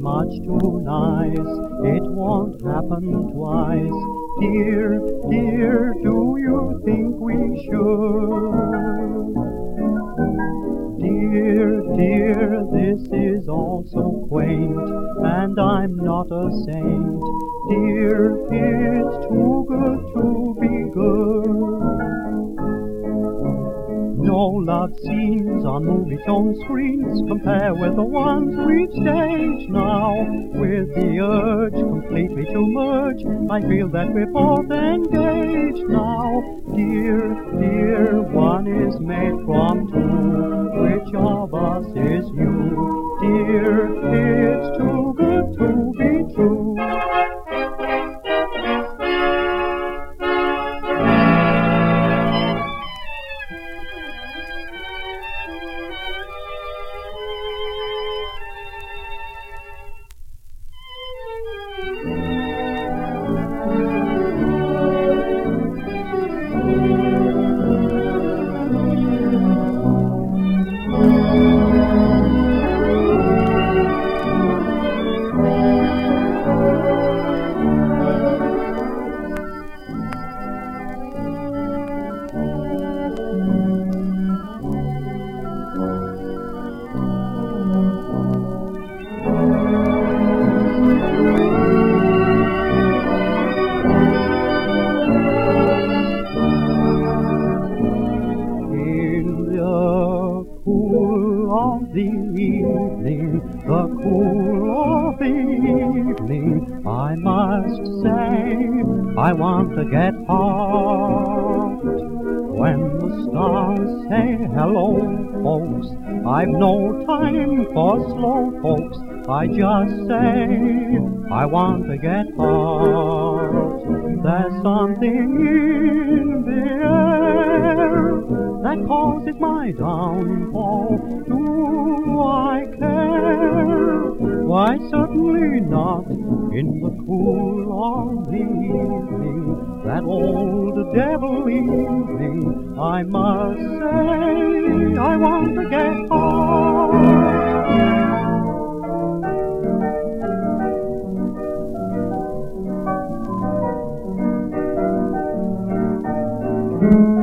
much too nice. It won't happen twice. Dear, dear, do you think we should? Dear, dear, this is all so quaint, and I'm not a saint. Dear, it's too good to be good. No love scenes on movie film screens compare with the ones we've staged now. With the urge completely to merge, I feel that we're both engaged now. Dear, dear, one is made from two. Which of us is you? Dear, it's too good to be true. Evening, the cool of evening, I must say I want to get hot. When the stars say hello, folks, I've no time for slow folks. I just say I want to get hot. There's something in that causes my downfall. Do I care? Why, certainly not. In the cool of the evening, that old devil evening, I must say I want to get hot. thank you